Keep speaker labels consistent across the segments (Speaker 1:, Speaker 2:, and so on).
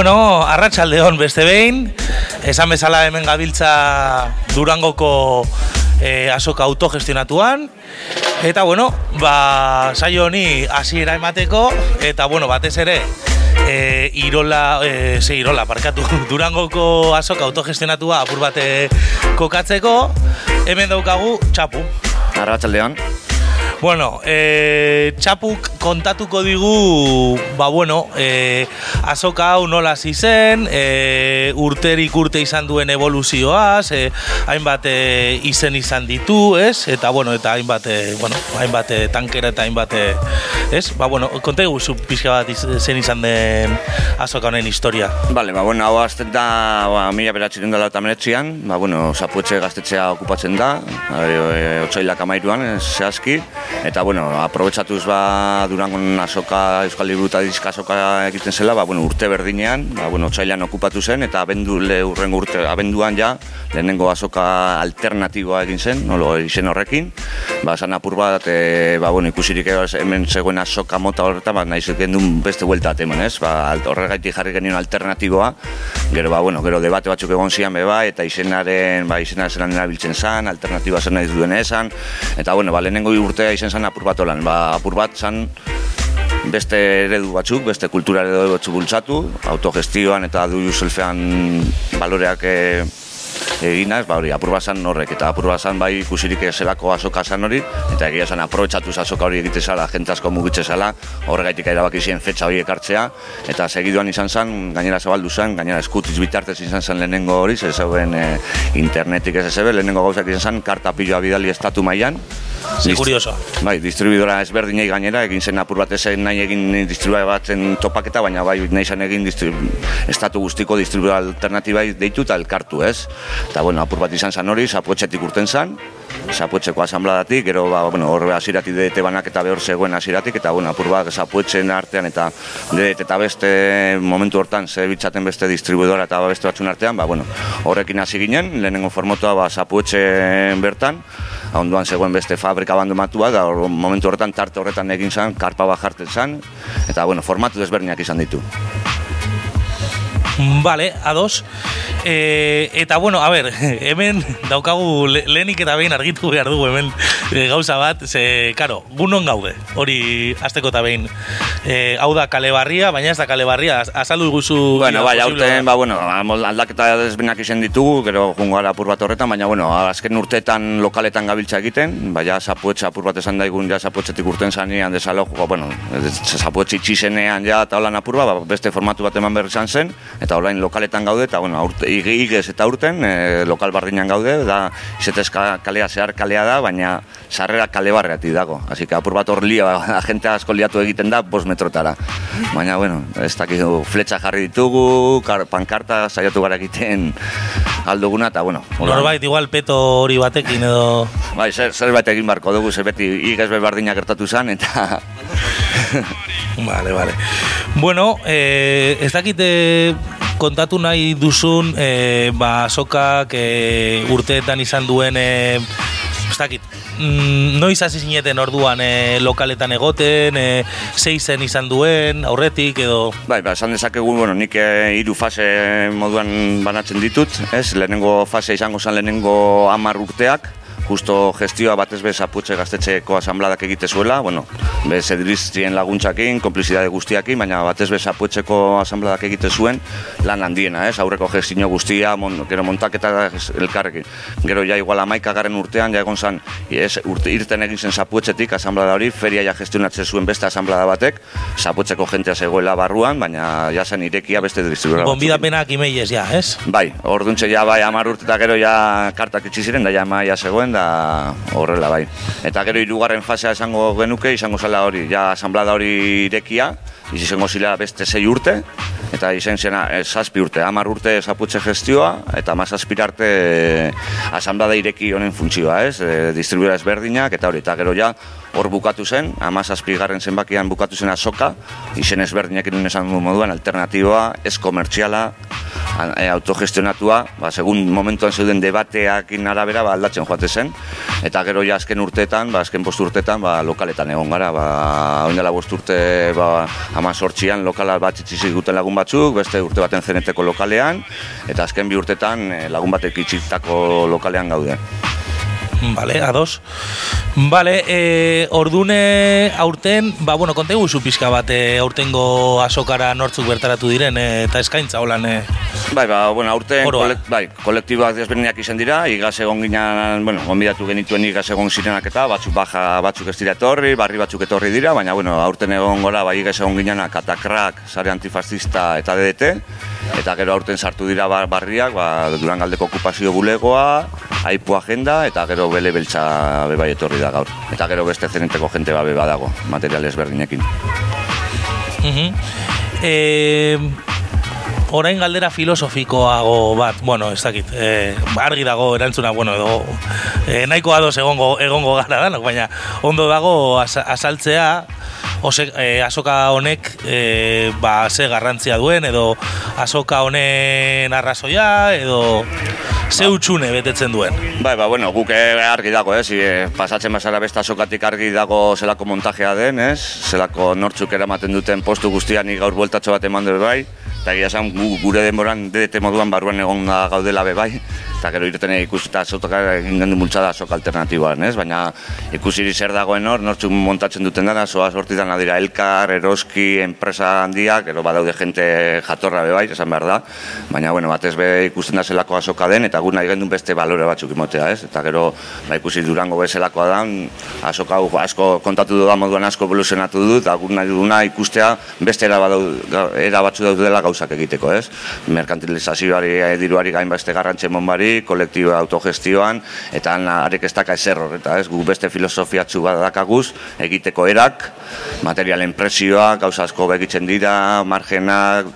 Speaker 1: Bueno, arratsaldeon beste behin, esan bezala hemen gabiltza Durangoko eh, azoka autogestionatuan, eta bueno, ba, saio honi hasiera emateko, eta bueno, batez ere, e, Irola, e, ze Irola, parkatu, Durangoko azoka autogestionatua apur bate kokatzeko, hemen daukagu txapu.
Speaker 2: Arratxaldean.
Speaker 1: Bueno, e, txapuk kontatuko digu, ba bueno, e, azoka hau nola zen, e, urterik urte izan duen evoluzioaz, e, hainbat e, izen izan ditu, ez? Eta bueno, eta hainbat, e, bueno, hainbat e, tankera eta hainbat, e, ez? Ba bueno, konta zu pixka bat iz, zen izan den azoka honen historia.
Speaker 2: Bale, ba bueno, hau azten da, ba, mila beratzen dela eta menetzian, ba bueno, zapuetxe gaztetxea okupatzen da, e, otzailak amairuan, zehazki, eta bueno, aprobetsatuz ba Durangon azoka Euskal Liburu eta Diska egiten zela, ba, bueno, urte berdinean, ba, bueno, otsailan okupatu zen, eta abendu, le, urrengo urte, abenduan ja, lehenengo azoka alternatiboa egin zen, nolo izen horrekin, ba, zan apur bat, e, ba, bueno, ikusirik hemen zegoen azoka mota horretan, ba, nahiz gendun beste huelta temen, ez? Ba, horregaitik jarri genien alternatiboa, gero, ba, bueno, gero debate batzuk egon zian beba, eta izenaren, ba, izenaren zelan erabiltzen zan, alternatiboa zen nahi duen esan, eta, bueno, ba, lehenengo urtea izen zan apur bat olan, ba, apur bat zan, beste eredu batzuk, beste kultura eredu batzuk bultzatu, autogestioan eta du selfean baloreak e, eginaz, ba hori, apurba zan horrek, eta apurba zan bai ikusirik zelako azoka zan hori, eta egia zan aprobetsatu azoka hori egite zala, jente asko mugitze zala, horregaitik erabaki ziren fetxa hori ekartzea, eta segiduan izan zen, gainera zabaldu zen, gainera eskutiz bitartez izan zen lehenengo hori, ze zeuen e, internetik ez ezebe, lehenengo gauzak izan zen, karta piloa bidali estatu mailan,
Speaker 1: Zi kurioso.
Speaker 2: Bai, distribuidora ezberdinei gainera, egin zen apur bat ezen nahi egin distribuidora batzen topaketa, baina bai nahi zen egin estatu guztiko distribuidora alternatibai deitu eta elkartu, ez? Eta, bueno, apur bat izan zen hori, zapuetxetik urten zen, zapuetxeko asambladatik, gero, ba, bueno, horre asiratik dedete banak eta behor zegoen asiratik, eta, bueno, apur bat zapuetxen artean eta dedete eta beste momentu hortan, ze bitzaten beste distribuidora eta beste batzun artean, ba, bueno, horrekin hasi ginen, lehenengo formotoa, ba, zapuetxen bertan, onduan zegoen beste fabrika abandonatua, da momentu horretan tarte horretan egin zen, karpa bajartzen zen, eta bueno, formatu desberdinak izan ditu.
Speaker 1: Vale, ados. E, eta bueno, a ber, hemen daukagu le, lehenik eta behin argitu behar dugu hemen e, gauza bat, ze, karo, gunon gaude, hori azteko eta behin. E, hau da kale barria, baina ez da kale barria, azaldu guzu...
Speaker 2: Bueno, bai, hauten, ba, bueno, aldaketa desbenak izan ditugu, gero jungo gara apur bat horretan, baina, bueno, azken urteetan lokaletan gabiltza egiten, baina zapuetxe apur bat esan daigun, ja zapuetxetik urten zanean desalo, ba, bueno, zapuetxe itxizenean ja eta holan apur bat, ba, beste formatu bat eman berri izan zen, eta orain lokaletan gaude, eta, bueno, aurte, igez eta urten, e, lokal barriñan gaude, da, izetezka kalea zehar kalea da, baina sarrera kale barreati dago. Así que apur bat hor lia, agente asko liatu egiten da, bos metrotara. Baina, bueno, ez dakizu, fletxa jarri ditugu, kar, pankarta saiatu gara egiten alduguna, eta, bueno.
Speaker 1: Norbait, igual peto hori batekin edo...
Speaker 2: Bai, zer, zer egin barko dugu, zer beti igez bebardina gertatu zen, eta...
Speaker 1: vale, vale. Bueno, eh, ez dakite kontatu nahi duzun e, ba, sokak e, urteetan izan duen e, ez dakit, mm, noiz hasi zineten orduan e, lokaletan egoten, e, zeizen izan duen, aurretik edo...
Speaker 2: Bai, ba, esan dezakegu, bueno, nik e, hiru fase moduan banatzen ditut, ez? Lehenengo fase izango zen lehenengo amar urteak, justo gestioa batez bez aputxe gaztetxeko asambladak egite zuela, bueno, bez edriztien laguntzakin, komplizidade guztiakin, baina batez bez aputxeko asambladak egite zuen lan handiena, ez, aurreko gestio guztia, mon, gero montaketa elkarrekin. Gero ja igual amaika garen urtean, ja egon zan, ez, urte, irten egin zen zaputxetik asamblada hori, feria ja gestionatzen zuen beste asamblada batek, zaputxeko jentea zegoela barruan, baina ja zen irekia beste distribuera
Speaker 1: Bonbidapenak imeiez, ja, ez?
Speaker 2: Bai, orduntxe ja bai amar urte eta gero ja kartak itxiziren, da ja maia zegoen, da horrela bai. Eta gero hirugarren fasea esango genuke, izango zela hori, ja asamblada hori irekia, izango zila beste sei urte, eta izen zena e, zazpi urte, hamar urte zaputxe gestioa, eta ma arte e, asamblada ireki honen funtzioa, ez? E, distribuera ezberdinak, eta hori, eta gero ja, hor bukatu zen, ama garren zenbakian bukatu zen azoka, izen ezberdinak inen esan moduan, alternatiboa, ez komertziala, autogestionatua, ba, segun momentuan zeuden debateak arabera ba, aldatzen joate zen, eta gero ja azken urtetan, ba, azken post urtetan, ba, lokaletan egon gara, ba, oin dela bost urte, ba, ama sortxian lokala bat itxizik duten lagun batzuk, beste urte baten zeneteko lokalean, eta azken bi urtetan eh, lagun batek itxitako lokalean gaude.
Speaker 1: Vale, ados. Vale, e, ordune aurten, ba, bueno, konta iguzu pixka bat e, aurtengo asokara nortzuk bertaratu diren e, eta eskaintza holan. E,
Speaker 2: Bai, ba, bueno, aurten kolek, bai, kolektiboak desberdinak izan dira, igaz egon ginen, bueno, gonbidatu genituen igaz egon zirenak eta batzuk baja batzuk ez dira etorri, barri batzuk etorri dira, baina bueno, aurten egon gora, bai igaz egon ginen katakrak, sare antifascista eta DDT, eta gero aurten sartu dira bar, barriak, ba, Durangaldeko okupazio bulegoa, aipu agenda, eta gero bele beltza bebai etorri da gaur. Eta gero beste zenenteko jente babe badago, material ezberdinekin.
Speaker 1: E, orain galdera filosofikoago bat, bueno, ez dakit, e, argi dago erantzuna, bueno, edo, e, nahiko ados egongo, egongo gara danok, baina ondo dago az, azaltzea, ose, e, azoka honek e, ba, ze garrantzia duen, edo azoka honen arrazoia, edo ze utxune betetzen duen.
Speaker 2: Bai, ba, bueno, guk eh, argi dago, ez, eh, pasatzen bazara besta sokatik argi dago zelako montajea den, ez, zelako nortzuk eramaten duten postu guztian gaur bueltatxo bat eman dut bai, eta gira esan gu, gure denboran DDT moduan barruan egon gaudela be bai, eta gero irten ikusita sotoka egin gendu multzada sok alternatiboan, ez, baina ikusiri zer dagoen hor, nortzuk montatzen duten dara, soa sortitan dira Elkar, Eroski, enpresa handiak, gero badaude jente jatorra be bai, esan behar da, baina, bueno, batez be ikusten da zelako azoka den, eta gu nahi gendun beste balore batzuk imotea, ez? Eta gero, ba, ikusi durango bezalakoa da, azoka asko kontatu dudan moduan asko evoluzionatu du, eta gu nahi duguna ikustea beste era, badau, era batzu daudela gauzak egiteko, ez? Merkantilizazioari, diruari gain beste garrantxe monbari, kolektibo autogestioan, eta arek ez daka ezer horreta, ez? Gu beste filosofiatzu badakaguz, egiteko erak, materialen presioa, gauza asko begitzen dira, margenak,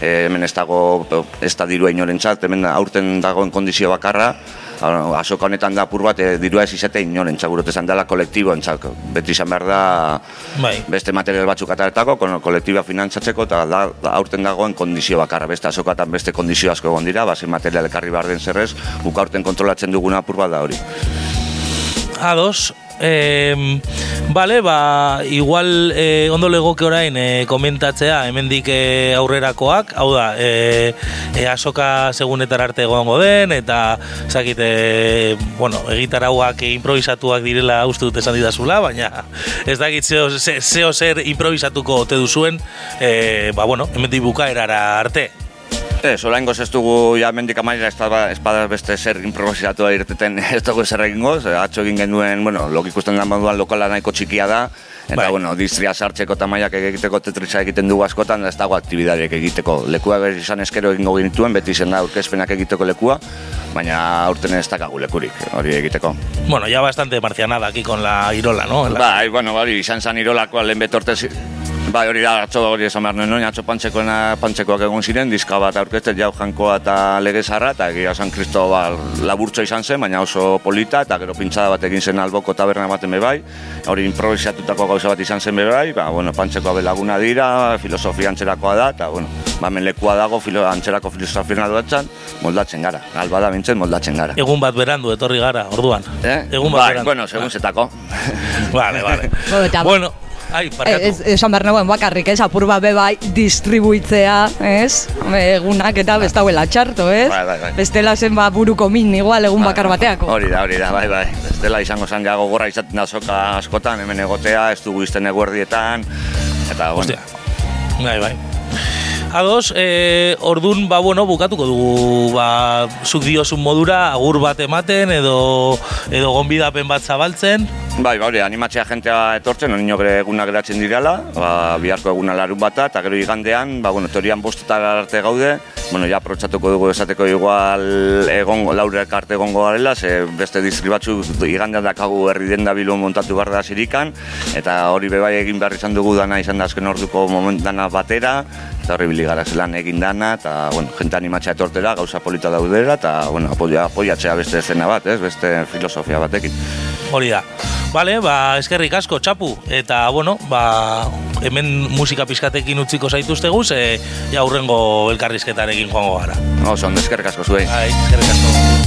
Speaker 2: eh, hemen ez dago, ez da dirua inorentzat, hemen aurten dagoen kondizio bakarra, asoka honetan da apur bat, e, dirua ez izate inorentzat, gurut esan dela kolektiboentzat, beti izan behar da
Speaker 1: Bai.
Speaker 2: beste material batzuk ataretako, kon, kolektiba finantzatzeko, eta da, da, aurten dagoen kondizio bakarra, beste azokatan beste kondizio asko egon dira, base material ekarri behar den zerrez, guk aurten kontrolatzen duguna apur bat da hori.
Speaker 1: Ados, eh, Bale, ba, igual eh, ondo legoke orain eh, komentatzea hemendik eh, aurrerakoak, hau da, eh, eh, asoka segunetar arte egongo den, eta zakit, eh, bueno, egitarauak eh, improvisatuak direla uste dut esan didazula, baina ez dakit zeo, ze- zeo zer improvisatuko ote duzuen, eh, ba, bueno, hemendik bukaerara arte.
Speaker 2: Ez, orain ez dugu ja mendik amaira ez da espada beste zer improvisatu irteten ez dugu zer egingo, ze atzo egin genuen, bueno, lok ikusten da moduan lokala nahiko txikia da, eta
Speaker 1: Bai.
Speaker 2: bueno, distria sartzeko tamaiak egiteko tetrisa egiten dugu askotan, ez dago aktibidadek egiteko. Lekua ber izan eskero egingo genituen, beti izen da aurkezpenak egiteko lekua, baina aurten ez dakagu lekurik hori egiteko.
Speaker 1: Bueno, ya bastante marcianada aquí con la Irola, ¿no? La-
Speaker 2: Bai, bueno, hori izan zan irolako lehen betortez Bai, hori da, atzo hori esan behar nuen, atzo pantxekoena, pantxekoak egon ziren, diska bat aurkezten jau jankoa eta legezarra, eta egia San Kristo ba, laburtxo izan zen, baina oso polita, eta gero pintxada bat egin zen alboko taberna baten bebai, hori improvisatutako gauza bat izan zen bebai, ba, bueno, pantxekoa belaguna dira, filosofia antzerakoa da, eta, bueno, ba, hemen lekua dago, filo, antzerako filosofia duatzen, moldatzen gara, alba da bintzen, moldatzen gara.
Speaker 1: Egun bat berandu etorri gara, orduan.
Speaker 2: Eh?
Speaker 1: Egun bat
Speaker 2: bai,
Speaker 1: berandu.
Speaker 2: bueno, segun zetako.
Speaker 1: Vale, vale.
Speaker 3: Bueno,
Speaker 1: ai, barkatu.
Speaker 3: Ez, esan behar nagoen bakarrik, ez, apur bat be bai distribuitzea, ez, egunak eta bestauela txarto, ez?
Speaker 2: Bai, bai, bai.
Speaker 3: Bestela zen ba buruko min igual egun bakar bateako.
Speaker 2: Hori da, hori da, bai, bai. Ez dela izango zen ja gogorra izaten da soka askotan, hemen egotea, ez dugu izten eguerdietan, eta, bueno,
Speaker 1: Hostia. Bai, bai. Ados, eh, ordun ba, bueno, bukatuko dugu, ba, zuk diozun modura, agur bat ematen, edo, edo gonbidapen bat zabaltzen.
Speaker 2: Bai, ba, hori, animatzea jentea etortzen, onino gure eguna geratzen direla, ba, biharko eguna larun bata, eta gero igandean, ba, bueno, teorian bostetar arte gaude, bueno, ja aprotxatuko dugu esateko igual egongo, laurek arte egongo garela, ze beste batzuk igandean dakagu herri den da bilo montatu behar da zirikan, eta hori bebai egin behar izan dugu dana izan da azken orduko moment dana batera, eta horri bili gara zelan egin dana, eta, bueno, jente animatzea etortera, gauza polita daudera, eta, bueno, apoia, apoiatzea beste zena bat, ez, beste filosofia batekin.
Speaker 1: Hori da. Vale, ba, eskerrik asko, txapu. Eta, bueno, ba, hemen musika pizkatekin utziko zaituztegu, ze ja hurrengo elkarrizketarekin joango gara.
Speaker 2: Oso, ondo eskerrik asko zuei.
Speaker 1: Bai, eskerrik asko.